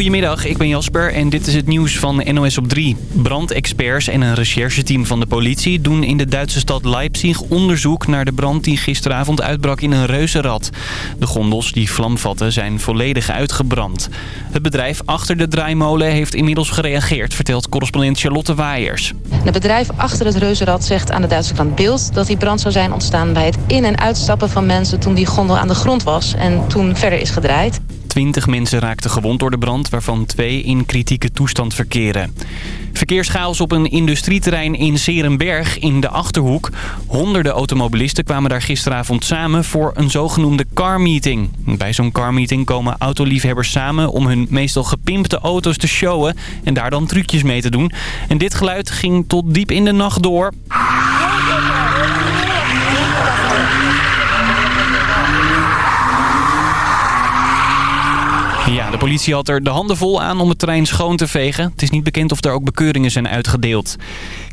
goedemiddag. Ik ben Jasper en dit is het nieuws van NOS op 3. Brandexperts en een rechercheteam van de politie doen in de Duitse stad Leipzig onderzoek naar de brand die gisteravond uitbrak in een reuzenrad. De gondels die vlam vatten zijn volledig uitgebrand. Het bedrijf achter de draaimolen heeft inmiddels gereageerd, vertelt correspondent Charlotte Waaiers. Het bedrijf achter het reuzenrad zegt aan de Duitse krant Beeld dat die brand zou zijn ontstaan bij het in- en uitstappen van mensen toen die gondel aan de grond was en toen verder is gedraaid. Twintig mensen raakten gewond door de brand, waarvan twee in kritieke toestand verkeren. Verkeerschaos op een industrieterrein in Serenberg in de Achterhoek. Honderden automobilisten kwamen daar gisteravond samen voor een zogenoemde carmeeting. Bij zo'n carmeeting komen autoliefhebbers samen om hun meestal gepimpte auto's te showen en daar dan trucjes mee te doen. En dit geluid ging tot diep in de nacht door. Ja, de politie had er de handen vol aan om het terrein schoon te vegen. Het is niet bekend of er ook bekeuringen zijn uitgedeeld.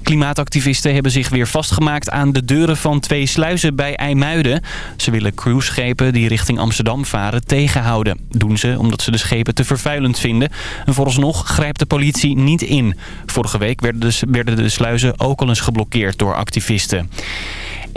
Klimaatactivisten hebben zich weer vastgemaakt aan de deuren van twee sluizen bij IJmuiden. Ze willen cruiseschepen die richting Amsterdam varen tegenhouden. Doen ze omdat ze de schepen te vervuilend vinden. En vooralsnog grijpt de politie niet in. Vorige week werden de, werden de sluizen ook al eens geblokkeerd door activisten.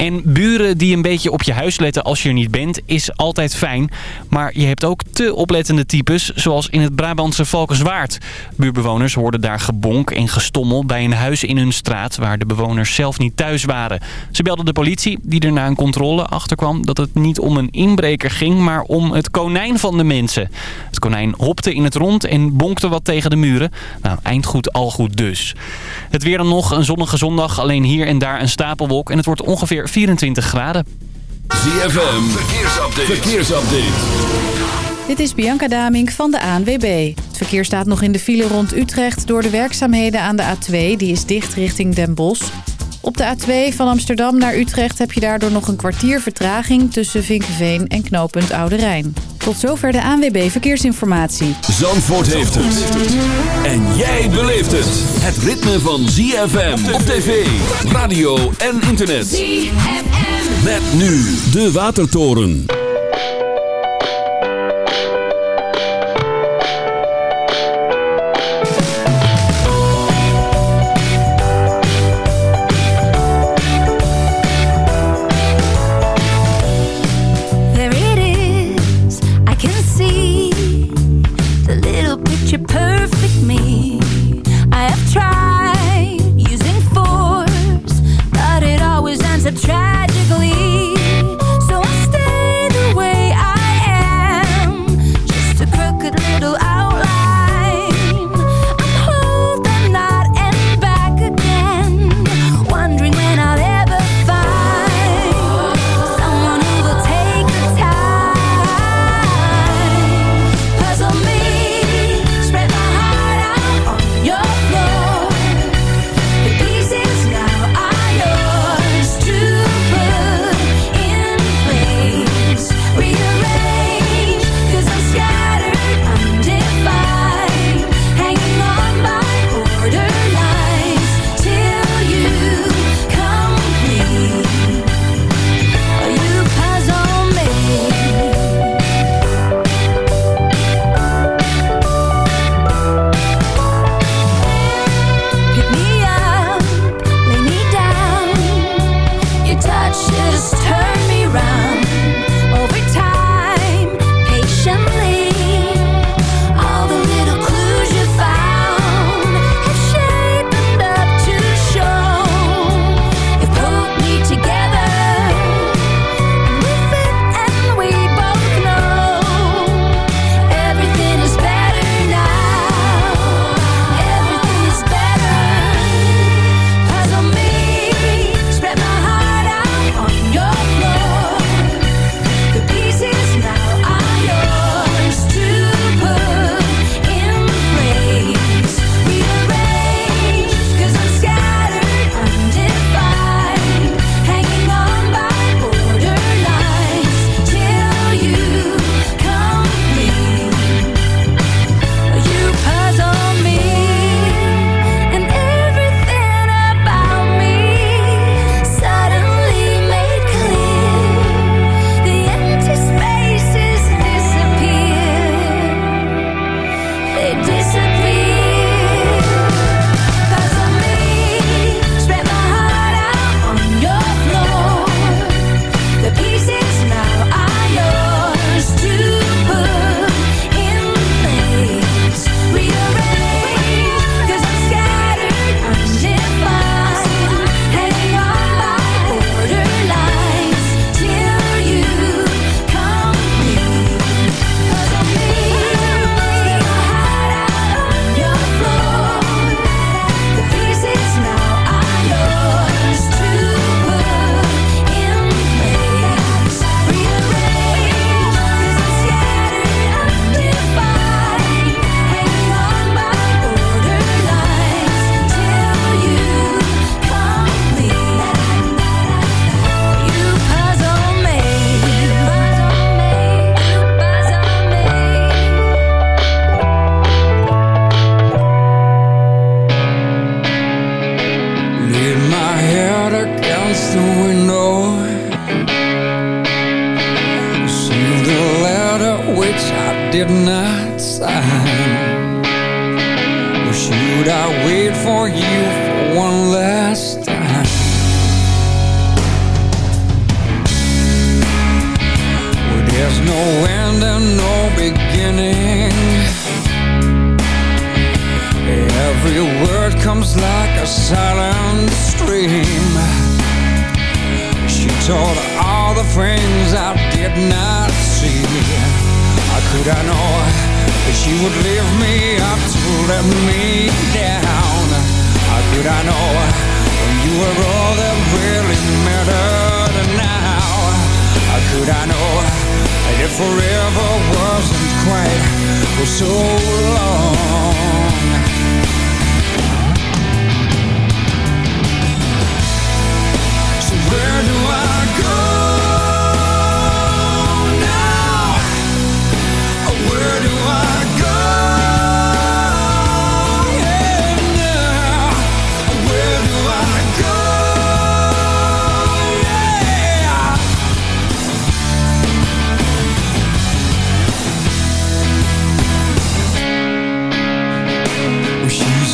En buren die een beetje op je huis letten als je er niet bent, is altijd fijn. Maar je hebt ook te oplettende types, zoals in het Brabantse Valkenswaard. Buurbewoners hoorden daar gebonk en gestommel bij een huis in hun straat... waar de bewoners zelf niet thuis waren. Ze belden de politie, die er na een controle achterkwam... dat het niet om een inbreker ging, maar om het konijn van de mensen. Het konijn hopte in het rond en bonkte wat tegen de muren. Nou, eindgoed al goed dus. Het weer dan nog, een zonnige zondag, alleen hier en daar een stapelwolk... en het wordt ongeveer 24 graden. ZFM, verkeersupdate. verkeersupdate. Dit is Bianca Damink van de ANWB. Het verkeer staat nog in de file rond Utrecht door de werkzaamheden aan de A2. Die is dicht richting Den Bosch. Op de A2 van Amsterdam naar Utrecht heb je daardoor nog een kwartier vertraging... tussen Vinkenveen en knooppunt Oude Rijn. Tot zover de ANWB Verkeersinformatie. Zandvoort heeft het. En jij beleeft het. Het ritme van ZFM op tv, radio en internet. ZFM. Met nu de Watertoren.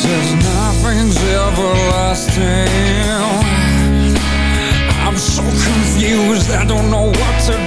says nothing's everlasting I'm so confused, I don't know what to do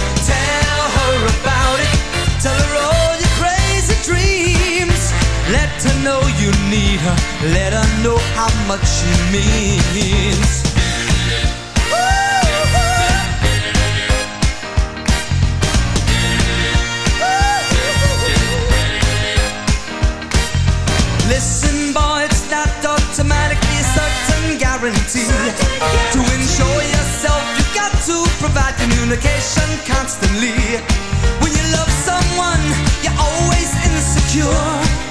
Need her. Let her know how much she means. Listen, boy, it's not automatically a certain guarantee. To ensure yourself, you got to provide communication constantly. When you love someone, you're always insecure.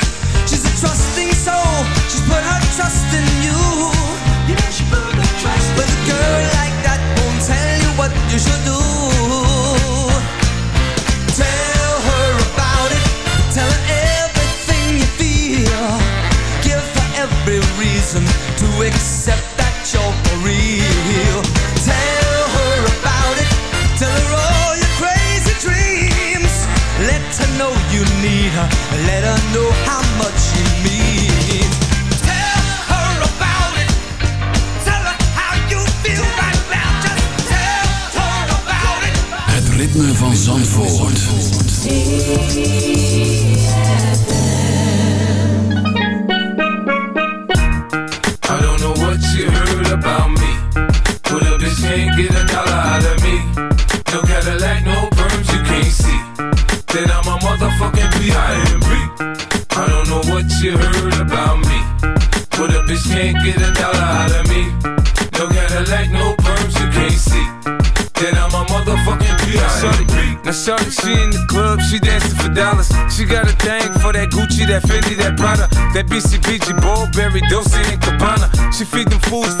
That Fendi, that Prada, that BCBG, Burberry, Dolce and Gabbana. She feed them fools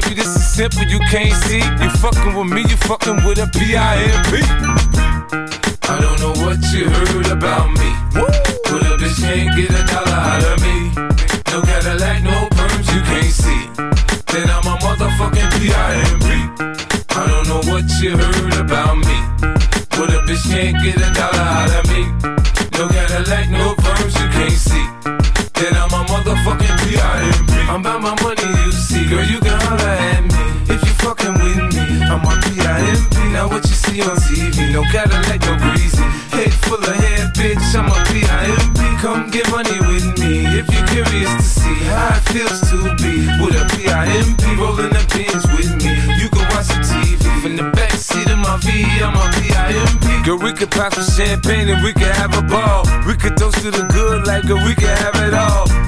this is simple, you can't see. You fucking with me, you fucking with a P-I-M-P. I don't know what you heard about me. But a bitch can't get a dollar out of me. No Cadillac, no perms you can't see. Then I'm a motherfucking P.I.M.P. I don't know what you heard about me. But a bitch can't get a dollar out of me. No Cadillac, no perms you can't see. Then I'm a motherfucking P.I.M.P. I'm about my money, see. Girl, you can holler at me. If you fucking with me, I'm a P.I.M.P. Now what you see on TV, no Cadillac, no greasy. Head full of hair, bitch, I'm a P.I.M.P. Come get money with me if you're curious to see how it feels to be with a P.I.M.P. rolling the pins with me. You can watch the TV from the back seat of my V, I'm a P.I.M.P. Girl, we could pop some champagne and we could have a ball. We could toast to the good, like girl, we could have it all.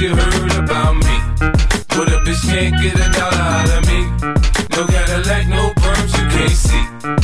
you heard about me. But a bitch can't get a dollar out of me. No Cadillac, no perms you can't see.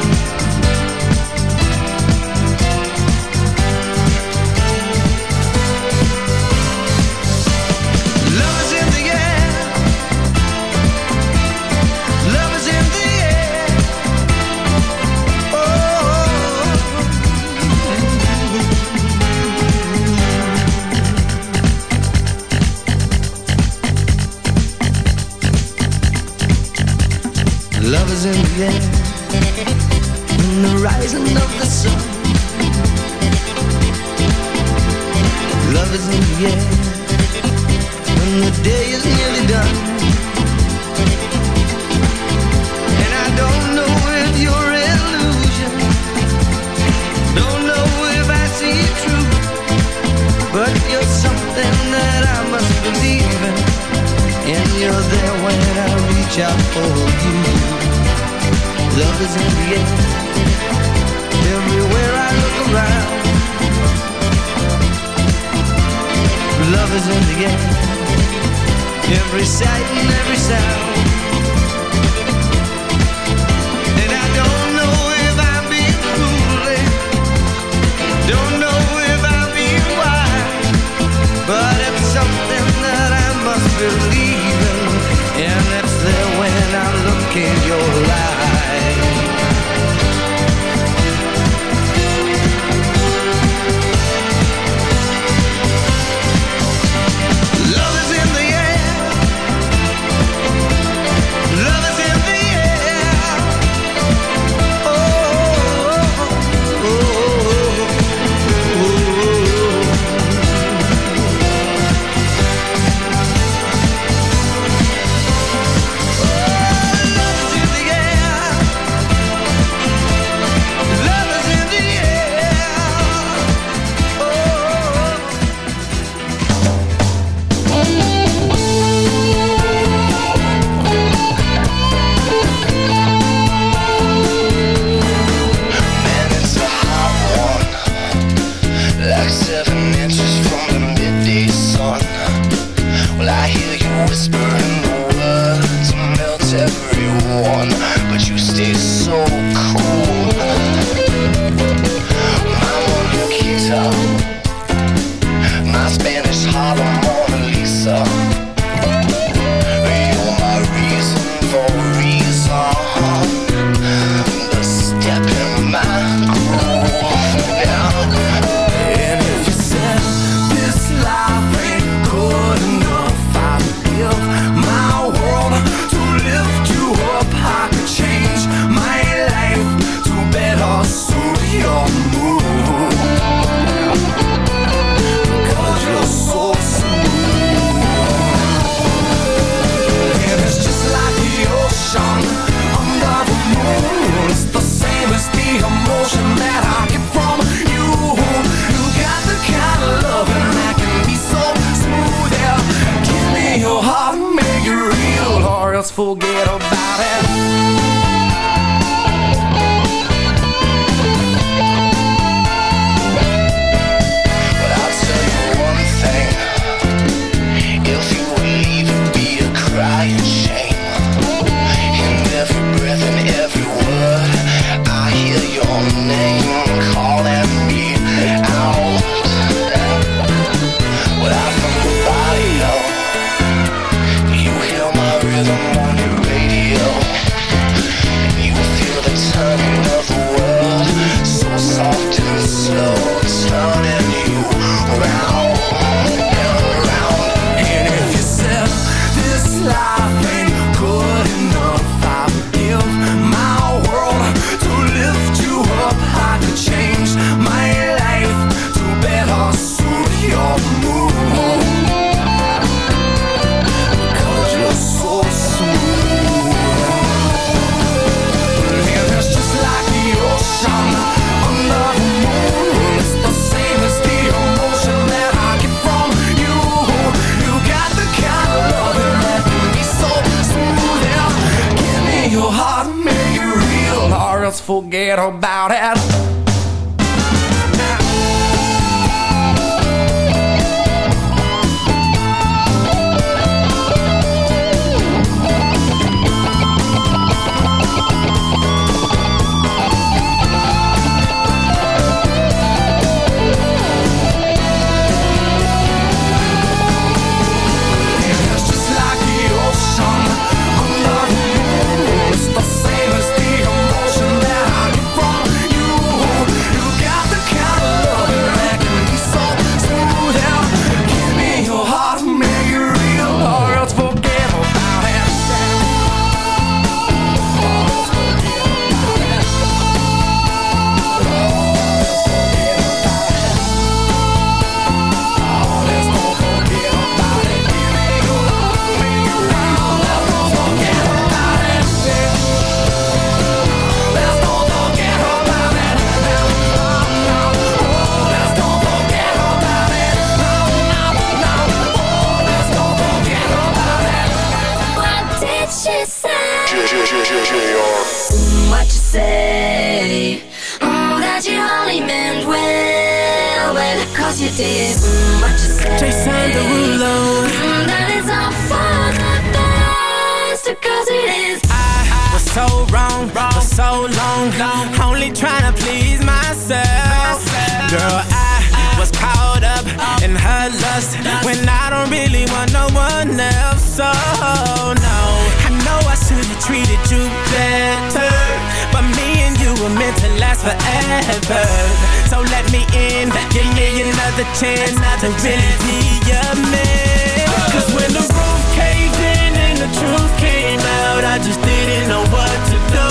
Forget about it. I don't really want no one else. So no, I know I should have treated you better, but me and you were meant to last forever. So let me in, give me another chance to really be your man. Cause when the roof caved in and the truth came out, I just didn't know what to do.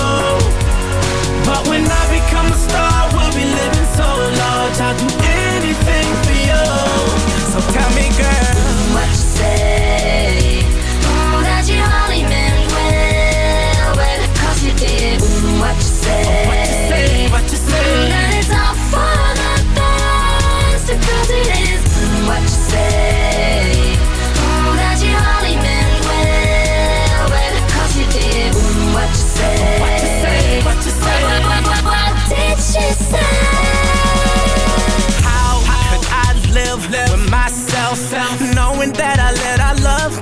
But when I become a star, we'll be living so large. I'll do anything for you. So tell me, girl, say? Oh. Mm, say? what you say,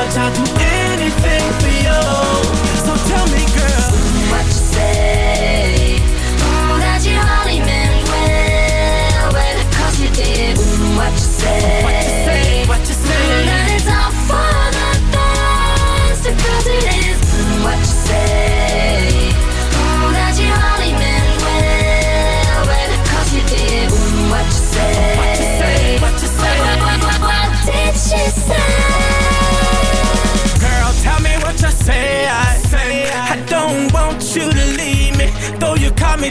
large. I'll do anything for you. So tell me, girl, What you say?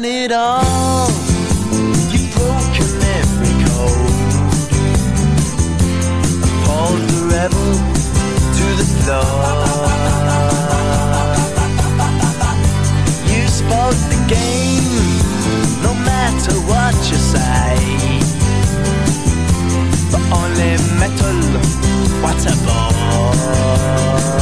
Done it all. You've broken every code. level to the floor. You spoke the game, no matter what you say. But only metal, whatever. Blue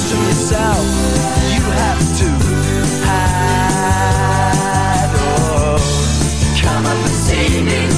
It's from yourself you have to hide. Oh, come up and see me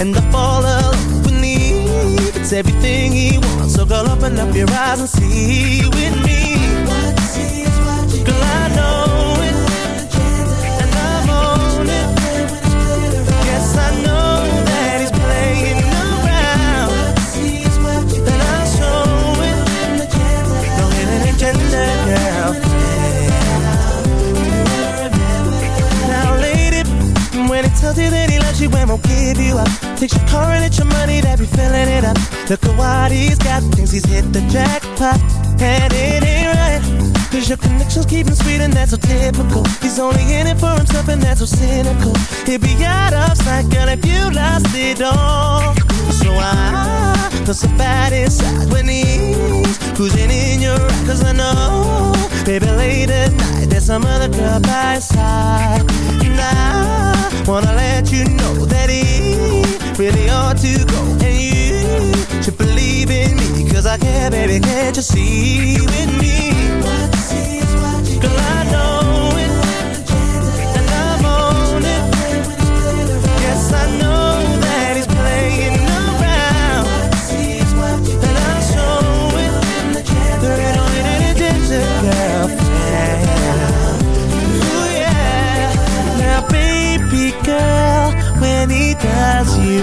and I fall alone with me. It's everything he wants, so girl, open up your eyes and see with me. Girl, I know it, and I'm on it. Yes, I know that he's playing around. Then I'll show it. No hidden agenda. Now, lady, when he tells you that he and won't give you up, takes your car and it's your money that be filling it up. Look at what he's got, thinks he's hit the jackpot, and it ain't right. Cause your connections keep him sweet and that's so typical. He's only in it for himself and that's so cynical. He'd be out of sight, girl, if you lost it all So I feel so bad inside when he's cruising in your ride Cause I know, baby, late at night There's some other girl by his side. And I wanna let you know that he really ought to go. And you should believe in me Cause I care, baby, can't you see with me? Girl, I know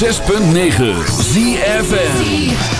106.9 ZFN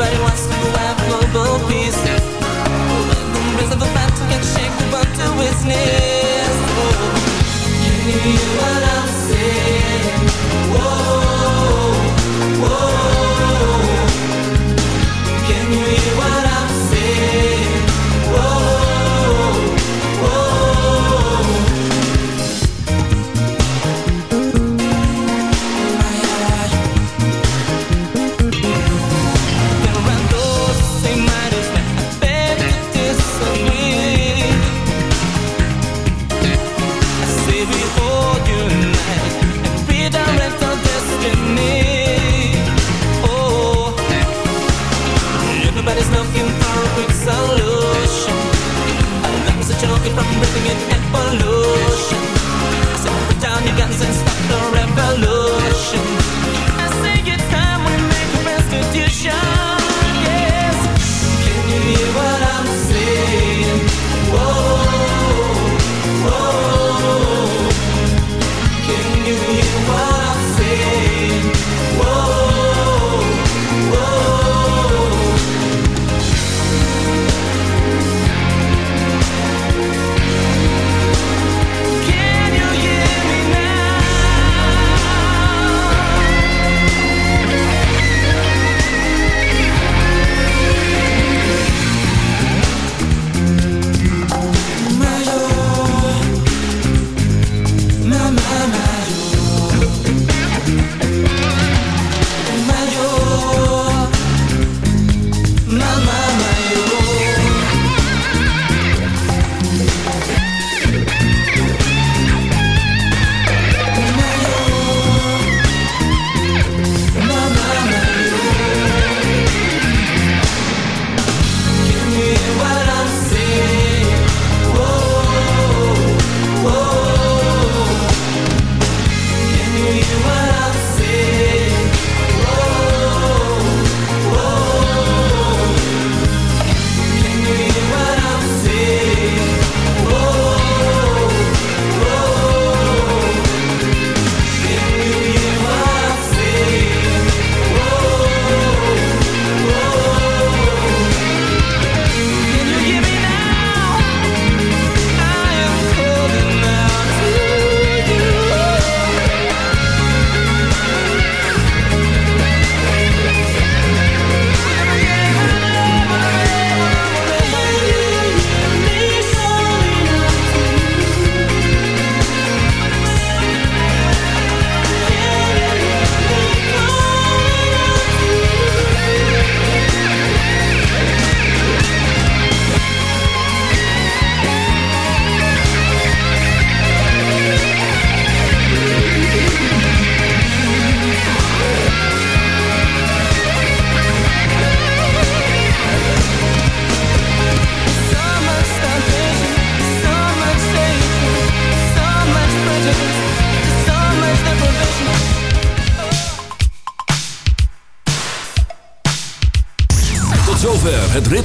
Everybody wants to have global peace. But the rest of a battle can shake the world to its knees.